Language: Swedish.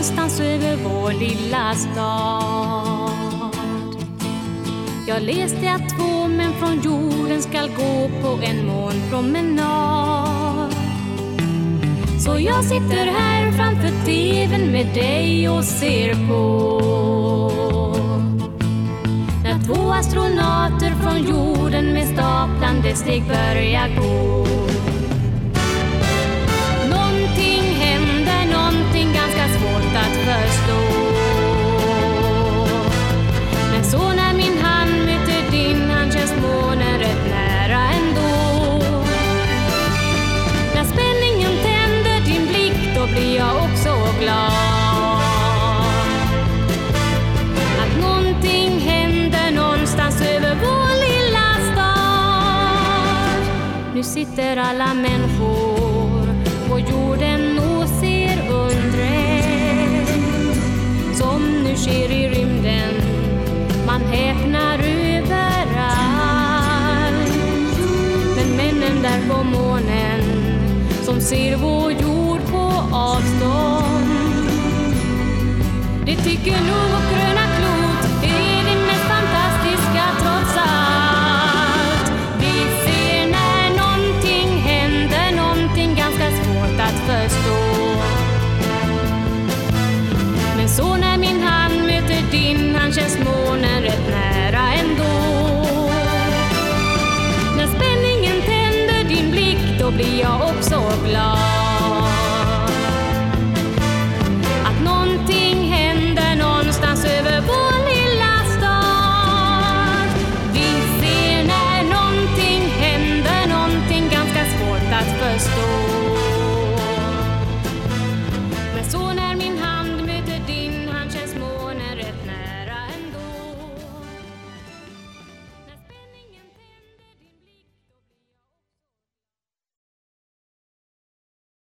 någonstans över vår lilla stad. Jag läste att två män från jorden skall gå på en månpromenad. Så jag sitter här framför tvn med dig och ser på. När två astronauter från jorden med staplande steg börjar gå. Sitter alla människor på jorden och ser undret som nu sker i rymden. Man häpnar överallt. Men männen där på månen som ser vår jord på avstånd. De tycker nog Just.